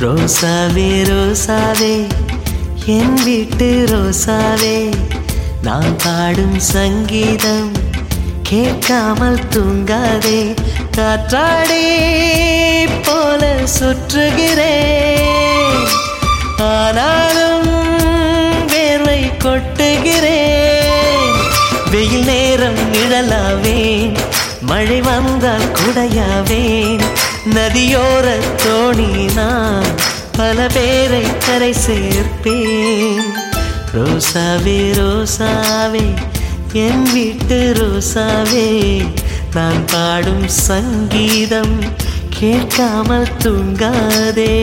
ரோசாவே ரோசாவே என் வீட்டு ரோசாவே. நான் பாடும் சங்கீதம் கேட்காமல் தூங்காதே. காற்றாடி போல சுற்றுகிறேன். ஆனாலும் வேர்வை கொட்டுகிறேன். வெயில் நேரம் நிழலாவேன். மழை வந்தால் குடையாவேன். நதியோர தோணி நான் பல பேரை கரை சேர்ப்பேன். ரோசாவே ரோசாவே என் வீட்டு ரோசாவே நான் பாடும் சங்கீதம் கேட்காமல் தூங்காதே.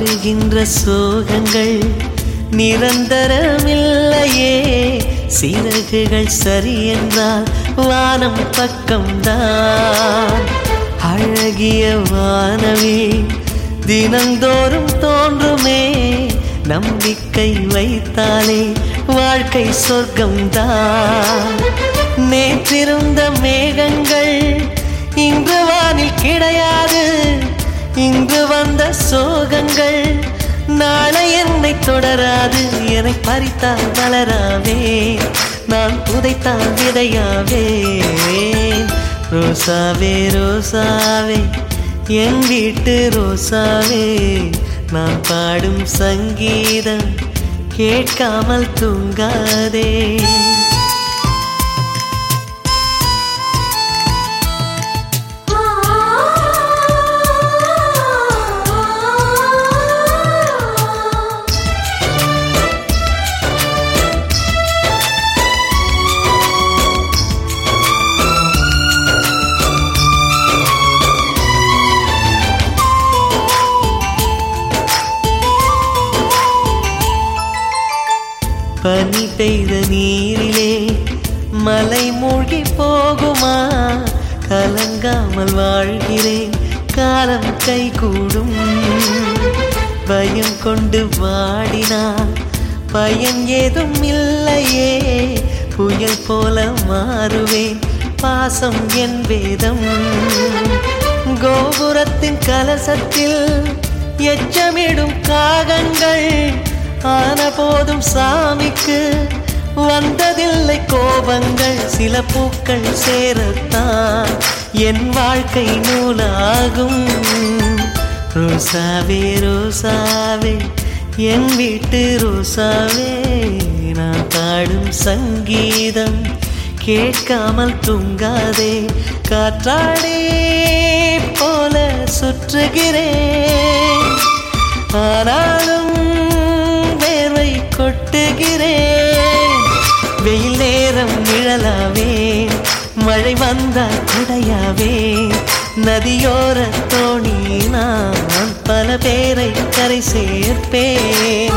வருகின்ற சோகங்கள் நிரந்தரமில்லையே. சிறகுகள் சரி என்றால் வானம் பக்கம்தான். அழகிய வானவே தினந்தோறும் தோன்றுமே. நம்பிக்கை வைத்தாலே வாழ்க்கை சொர்க்கம்தான். நேற்றிருந்த மேகங்கள் இன்று வானில் கிடையாது. இங்கு வந்த சோகங்கள் நாளை என்னை தொடராது. என்னை பறித்தால் வளராவே நான் புதைத்தால் விதையாவே ரோசாவே ரோசாவே என் வீட்டு ரோசாவே நான் பாடும் சங்கீதம் கேட்காமல் தூங்காதே. பனி பெய்த நீரிலே மலை மூழ்கி போகுமா? கலங்காமல் வாழ்கிறேன் காலம் கை கூடும் பயம் கொண்டு வாடினால் பயன் ஏதும் இல்லையே. புயல் போல மாறுவேன் பாசம் என் வேதம். கோபுரத்தின் கலசத்தில் எச்சமிடும் காகங்கள். ஆன போதும் சாமிக்கு வந்ததில்லை கோபங்கள் சில பூக்கள் சேரத்தான் என் வாழ்க்கை நூலாகும். ரோசாவே ரோசாவே என் வீட்டு ரோசாவே நான் பாடும் சங்கீதம் கேட்காமல் தூங்காதே காற்றாடே போல சுற்றுகிறேன். ஆனாலும் மழை வந்த குடையாவேன் நதியோர தோணி நான் பல பேரை கரை சேர்ப்பேன்.